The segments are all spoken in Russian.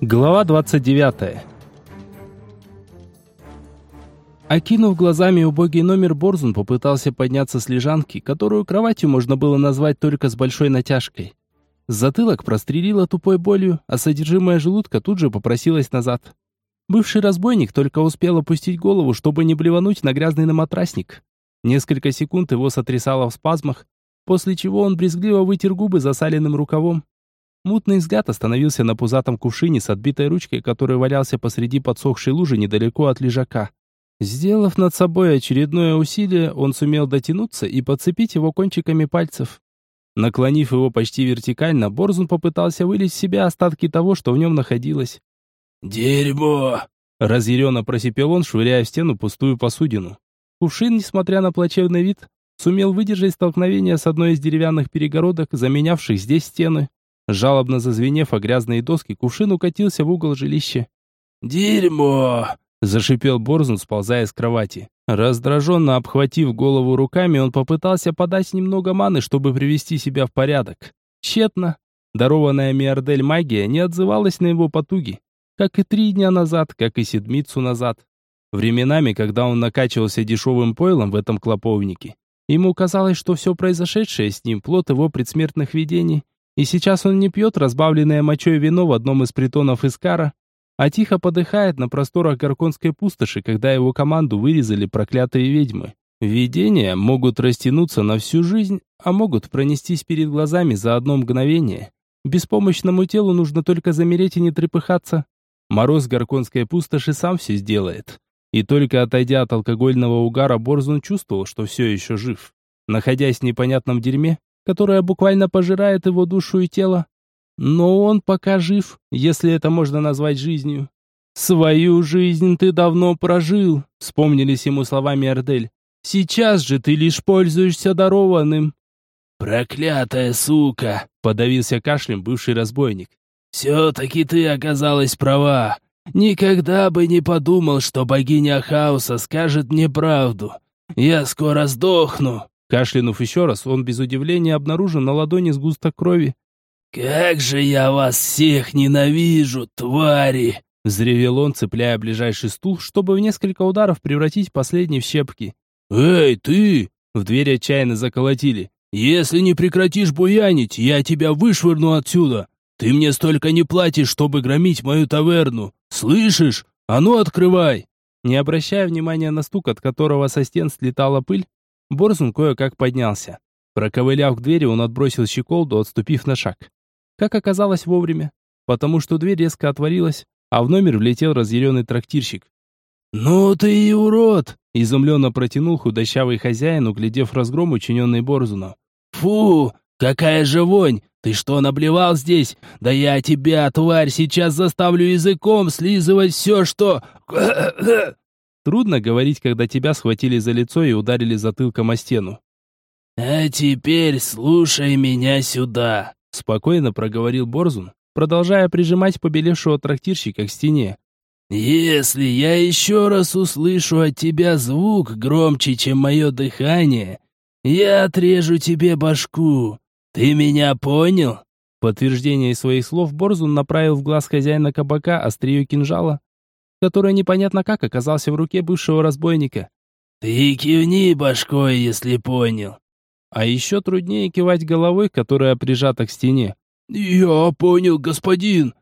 Глава 29. Окинув глазами убогий номер, Борзун попытался подняться с лежанки, которую кроватью можно было назвать только с большой натяжкой. Затылок прострелило тупой болью, а содержимое желудка тут же попросилось назад. Бывший разбойник только успел опустить голову, чтобы не блевануть на грязный наматрасник. Несколько секунд его сотрясало в спазмах, после чего он брезгливо вытер губы засаленным рукавом Мутный взгляд остановился на пузатом кувшине с отбитой ручкой, который валялся посреди подсохшей лужи недалеко от лежака. Сделав над собой очередное усилие, он сумел дотянуться и подцепить его кончиками пальцев. Наклонив его почти вертикально, Борзун попытался вылить в себя остатки того, что в нем находилось. «Дерьмо!» — разъяренно просипел он, швыряя в стену пустую посудину. Кувшин, несмотря на плачевный вид, сумел выдержать столкновение с одной из деревянных перегородок, заменявших здесь стены. Жалобно зазвенев о грязные доски, кувшин укатился в угол жилища. «Дерьмо!» – зашипел Борзун, сползая с кровати. Раздраженно обхватив голову руками, он попытался подать немного маны, чтобы привести себя в порядок. Тщетно. Дарованная Миордель магия не отзывалась на его потуги, как и три дня назад, как и седмицу назад. Временами, когда он накачивался дешевым пойлом в этом клоповнике, ему казалось, что все произошедшее с ним – плод его предсмертных видений, и сейчас он не пьет разбавленное мочой вино в одном из притонов Искара, а тихо подыхает на просторах Горконской пустоши, когда его команду вырезали проклятые ведьмы. Видения могут растянуться на всю жизнь, а могут пронестись перед глазами за одно мгновение. Беспомощному телу нужно только замереть и не трепыхаться. Мороз Горконской пустоши сам все сделает. И только отойдя от алкогольного угара, Борзун чувствовал, что все еще жив. Находясь в непонятном дерьме, которая буквально пожирает его душу и тело. Но он пока жив, если это можно назвать жизнью. «Свою жизнь ты давно прожил», — вспомнились ему словами Эрдель. «Сейчас же ты лишь пользуешься дарованным». «Проклятая сука!» — подавился кашлем бывший разбойник. «Все-таки ты оказалась права. Никогда бы не подумал, что богиня хаоса скажет мне правду. Я скоро сдохну». Кашлянув еще раз, он без удивления обнаружил на ладони сгусток крови. «Как же я вас всех ненавижу, твари!» Взревел он, цепляя ближайший стул, чтобы в несколько ударов превратить последний в щепки. «Эй, ты!» В дверь отчаянно заколотили. «Если не прекратишь буянить, я тебя вышвырну отсюда! Ты мне столько не платишь, чтобы громить мою таверну! Слышишь? А ну открывай!» Не обращая внимания на стук, от которого со стен слетала пыль, Борзун кое-как поднялся. Проковыляв к двери, он отбросил щеколду, отступив на шаг. Как оказалось вовремя, потому что дверь резко отворилась, а в номер влетел разъяренный трактирщик. «Ну ты и урод!» — изумленно протянул худощавый хозяин, углядев разгром, учиненный Борзуном. «Фу! Какая же вонь! Ты что, наблевал здесь? Да я тебя, тварь, сейчас заставлю языком слизывать все, что...» Трудно говорить, когда тебя схватили за лицо и ударили затылком о стену. «А теперь слушай меня сюда», — спокойно проговорил Борзун, продолжая прижимать побелевшего трактирщика к стене. «Если я еще раз услышу от тебя звук громче, чем мое дыхание, я отрежу тебе башку. Ты меня понял?» Подтверждение своих слов Борзун направил в глаз хозяина кабака острие кинжала, который непонятно как оказался в руке бывшего разбойника. «Ты кивни башкой, если понял». А еще труднее кивать головой, которая прижата к стене. «Я понял, господин».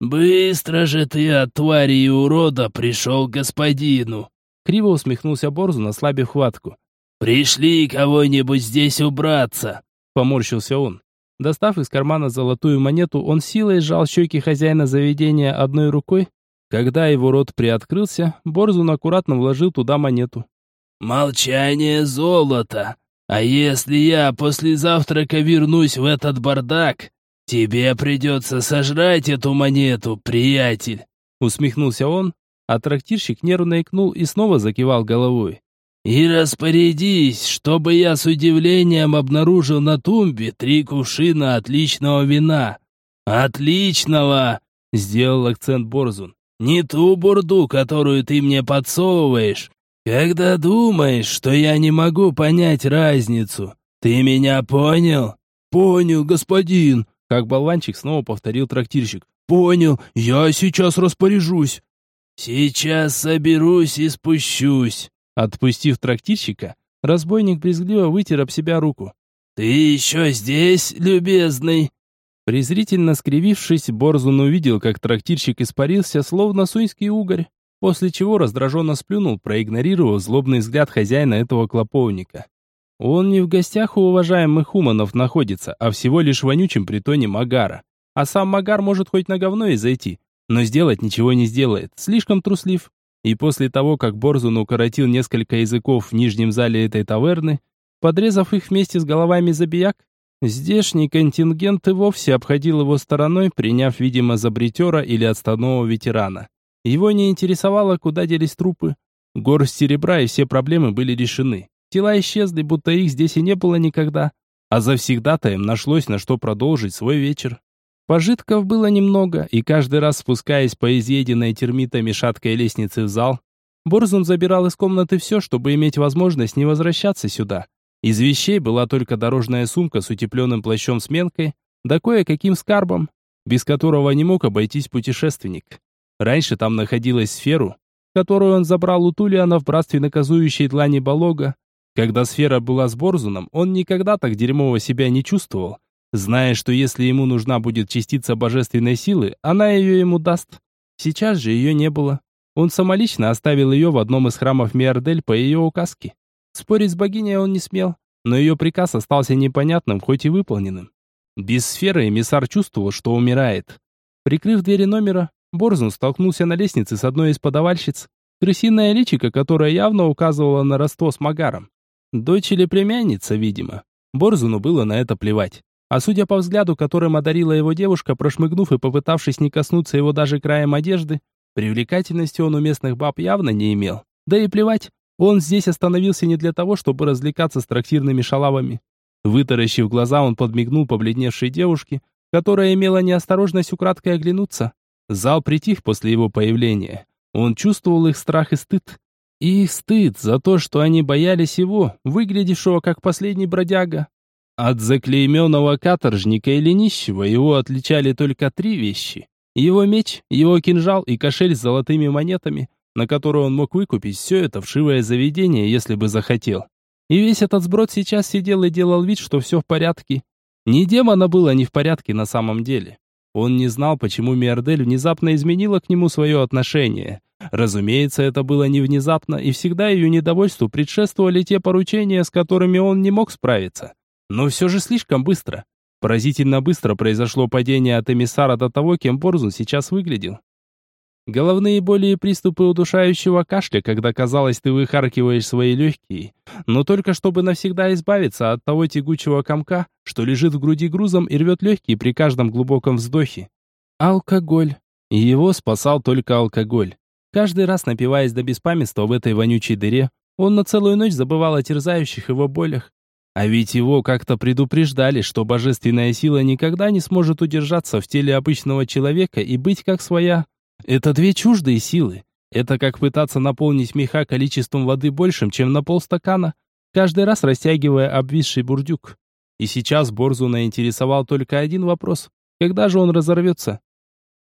«Быстро же ты от твари и урода пришел к господину!» Криво усмехнулся Борзун, ослабив хватку. «Пришли кого-нибудь здесь убраться!» Поморщился он. Достав из кармана золотую монету, он силой сжал щеки хозяина заведения одной рукой, когда его рот приоткрылся, Борзун аккуратно вложил туда монету. «Молчание золота! А если я после завтрака вернусь в этот бардак, тебе придется сожрать эту монету, приятель!» Усмехнулся он, а трактирщик нервно икнул и снова закивал головой. «И распорядись, чтобы я с удивлением обнаружил на тумбе три кувшина отличного вина». «Отличного!» — сделал акцент Борзун. Не ту бурду, которую ты мне подсовываешь, когда думаешь, что я не могу понять разницу. Ты меня понял? Понял, господин, как болванчик снова повторил трактирщик. понял, я сейчас распоряжусь». «Сейчас соберусь и спущусь». Отпустив трактирщика, разбойник брезгливо вытер об себя руку. «Ты еще здесь, любезный?» Презрительно скривившись, Борзун увидел, как трактирщик испарился, словно суйский угорь, после чего раздраженно сплюнул, проигнорировав злобный взгляд хозяина этого клоповника. Он не в гостях у уважаемых уманов находится, а всего лишь в вонючем притоне Магара. А сам Магар может хоть на говно и зайти, но сделать ничего не сделает, слишком труслив. И после того, как Борзун укоротил несколько языков в нижнем зале этой таверны, подрезав их вместе с головами забияк, здешний контингент и вовсе обходил его стороной, приняв, видимо, за бритера или отставного ветерана. Его не интересовало, куда делись трупы. Горсть серебра и все проблемы были решены. Тела исчезли, будто их здесь и не было никогда. А завсегда-то им нашлось на что продолжить свой вечер. Пожитков было немного, и каждый раз спускаясь по изъеденной термитами шаткой лестнице в зал, Борзун забирал из комнаты все, чтобы иметь возможность не возвращаться сюда. Из вещей была только дорожная сумка с утепленным плащом-сменкой, да кое-каким скарбом, без которого не мог обойтись путешественник. Раньше там находилась сферу, которую он забрал у Тулиана в братстве наказующей длани Болога. Когда сфера была с Борзуном, он никогда так дерьмово себя не чувствовал, зная, что если ему нужна будет частица божественной силы, она ее ему даст. Сейчас же ее не было. Он самолично оставил ее в одном из храмов Миардель по ее указке. Спорить с богиней он не смел, но ее приказ остался непонятным, хоть и выполненным. Без сферы эмиссар чувствовал, что умирает. Прикрыв двери номера, Борзун столкнулся на лестнице с одной из подавальщиц, крысиная личика, которая явно указывала на родство с Магаром. Дочь или племянница, видимо. Борзуну было на это плевать. А судя по взгляду, которым одарила его девушка, прошмыгнув и попытавшись не коснуться его даже краем одежды, привлекательности он у местных баб явно не имел. Да и плевать, он здесь остановился не для того, чтобы развлекаться с трактирными шалавами. Вытаращив глаза, он подмигнул побледневшей девушке, которая имела неосторожность украдкой оглянуться. Зал притих после его появления. Он чувствовал их страх и стыд. И их стыд за то, что они боялись его, выглядевшего как последний бродяга. От заклейменного каторжника или нищего его отличали только три вещи. Его меч, его кинжал и кошель с золотыми монетами, на который он мог выкупить все это вшивое заведение, если бы захотел. И весь этот сброд сейчас сидел и делал вид, что все в порядке. Ни демона было не в порядке на самом деле. Он не знал, почему Миардель внезапно изменила к нему свое отношение. Разумеется, это было не внезапно, и всегда ее недовольству предшествовали те поручения, с которыми он не мог справиться. Но все же слишком быстро. Поразительно быстро произошло падение от эмиссара до того, кем Борзун сейчас выглядел. Головные боли и приступы удушающего кашля, когда, казалось, ты выхаркиваешь свои легкие, но только чтобы навсегда избавиться от того тягучего комка, что лежит в груди грузом и рвет легкие при каждом глубоком вздохе. Алкоголь. Его спасал только алкоголь. Каждый раз напиваясь до беспамятства в этой вонючей дыре, он на целую ночь забывал о терзающих его болях, а ведь его как-то предупреждали, что божественная сила никогда не сможет удержаться в теле обычного человека и быть как своя. Это две чуждые силы. Это как пытаться наполнить меха количеством воды большим, чем на полстакана, каждый раз растягивая обвисший бурдюк. И сейчас Борзуна интересовал только один вопрос. Когда же он разорвется?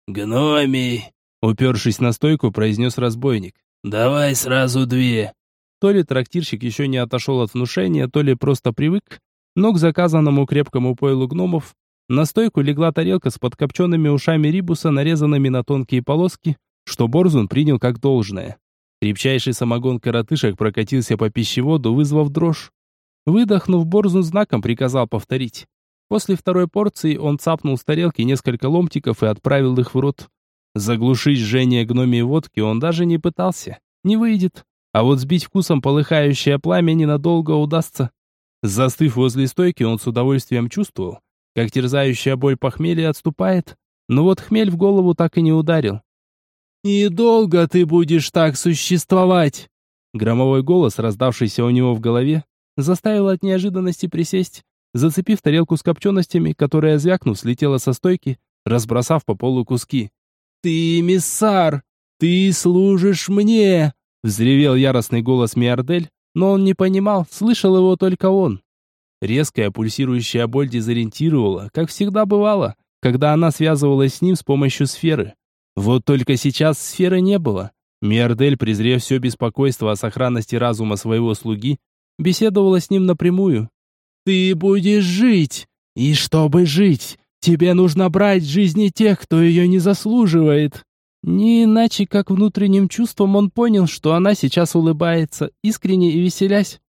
«Гномий!» Упершись на стойку, произнес разбойник. «Давай сразу две!» То ли трактирщик еще не отошел от внушения, то ли просто привык, но к заказанному крепкому пойлу гномов на стойку легла тарелка с подкопченными ушами рибуса, нарезанными на тонкие полоски, что Борзун принял как должное. Крепчайший самогон коротышек прокатился по пищеводу, вызвав дрожь. Выдохнув, Борзун знаком приказал повторить. После второй порции он цапнул с тарелки несколько ломтиков и отправил их в рот. Заглушить жжение гномии водки он даже не пытался. Не выйдет. А вот сбить вкусом полыхающее пламя ненадолго удастся. Застыв возле стойки, он с удовольствием чувствовал, как терзающая боль похмелья отступает, но вот хмель в голову так и не ударил. «Недолго ты будешь так существовать!» Громовой голос, раздавшийся у него в голове, заставил от неожиданности присесть, зацепив тарелку с копченостями, которая, звякнув, слетела со стойки, разбросав по полу куски. «Ты эмиссар! Ты служишь мне! Взревел яростный голос Миардель, но он не понимал, слышал его только он. Резкая пульсирующая боль дезориентировала, как всегда бывало, когда она связывалась с ним с помощью сферы. Вот только сейчас сферы не было. Миардель, презрев все беспокойство о сохранности разума своего слуги, беседовала с ним напрямую. «Ты будешь жить, и чтобы жить, тебе нужно брать жизни тех, кто ее не заслуживает». Не иначе, как внутренним чувством он понял, что она сейчас улыбается, искренне и веселясь.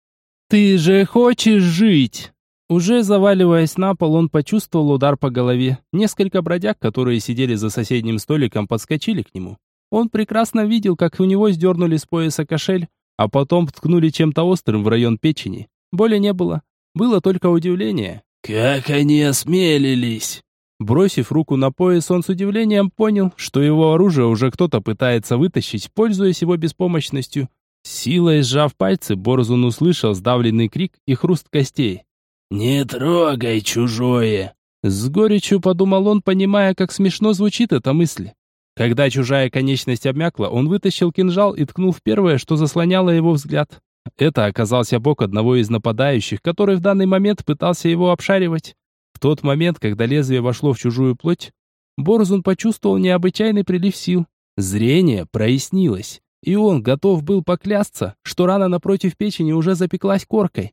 «Ты же хочешь жить!» Уже заваливаясь на пол, он почувствовал удар по голове. Несколько бродяг, которые сидели за соседним столиком, подскочили к нему. Он прекрасно видел, как у него сдернули с пояса кошель, а потом ткнули чем-то острым в район печени. Боли не было. Было только удивление. «Как они осмелились!» Бросив руку на пояс, он с удивлением понял, что его оружие уже кто-то пытается вытащить, пользуясь его беспомощностью. Силой сжав пальцы, Борзун услышал сдавленный крик и хруст костей. «Не трогай чужое!» С горечью подумал он, понимая, как смешно звучит эта мысль. Когда чужая конечность обмякла, он вытащил кинжал и ткнул в первое, что заслоняло его взгляд. Это оказался бок одного из нападающих, который в данный момент пытался его обшаривать. В тот момент, когда лезвие вошло в чужую плоть, Борзун почувствовал необычайный прилив сил. Зрение прояснилось, и он готов был поклясться, что рана напротив печени уже запеклась коркой.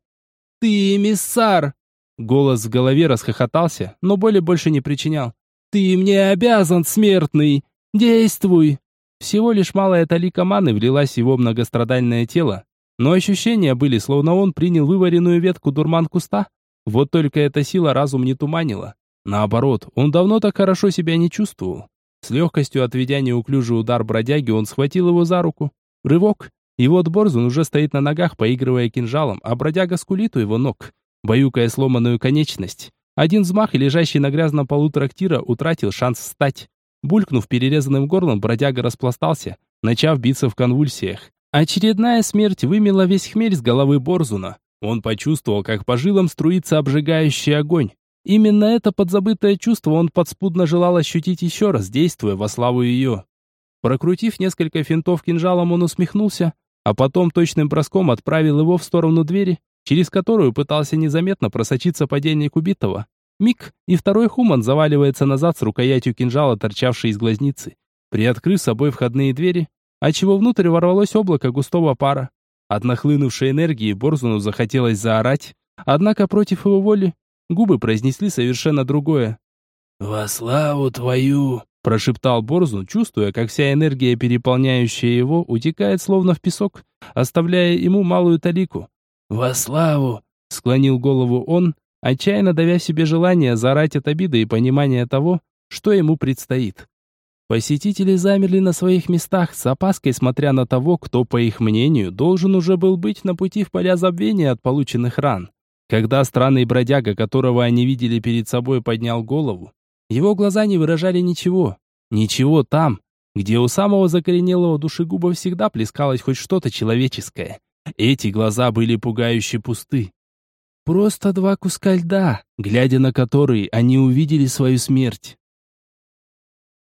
«Ты эмиссар!» Голос в голове расхохотался, но боли больше не причинял. «Ты мне обязан, смертный! Действуй!» Всего лишь малая талика маны влилась в его многострадальное тело, но ощущения были, словно он принял вываренную ветку дурман куста. Вот только эта сила разум не туманила. Наоборот, он давно так хорошо себя не чувствовал. С легкостью отведя неуклюжий удар бродяги, он схватил его за руку. Рывок. И вот Борзун уже стоит на ногах, поигрывая кинжалом, а бродяга скулит у его ног, баюкая сломанную конечность. Один взмах и лежащий на грязном полу трактира утратил шанс встать. Булькнув перерезанным горлом, бродяга распластался, начав биться в конвульсиях. Очередная смерть вымела весь хмель с головы Борзуна. Он почувствовал, как по жилам струится обжигающий огонь. Именно это подзабытое чувство он подспудно желал ощутить еще раз, действуя во славу ее. Прокрутив несколько финтов кинжалом, он усмехнулся, а потом точным броском отправил его в сторону двери, через которую пытался незаметно просочиться подельник убитого. Миг, и второй хуман заваливается назад с рукоятью кинжала, торчавшей из глазницы, приоткрыв собой входные двери, отчего внутрь ворвалось облако густого пара. От нахлынувшей энергии Борзуну захотелось заорать, однако против его воли губы произнесли совершенно другое. «Во славу твою!» – прошептал Борзун, чувствуя, как вся энергия, переполняющая его, утекает словно в песок, оставляя ему малую талику. «Во славу!» – склонил голову он, отчаянно давя себе желание заорать от обиды и понимания того, что ему предстоит. Посетители замерли на своих местах, с опаской смотря на того, кто, по их мнению, должен уже был быть на пути в поля забвения от полученных ран. Когда странный бродяга, которого они видели перед собой, поднял голову, его глаза не выражали ничего. Ничего там, где у самого закоренелого душегуба всегда плескалось хоть что-то человеческое. Эти глаза были пугающе пусты. Просто два куска льда, глядя на которые, они увидели свою смерть.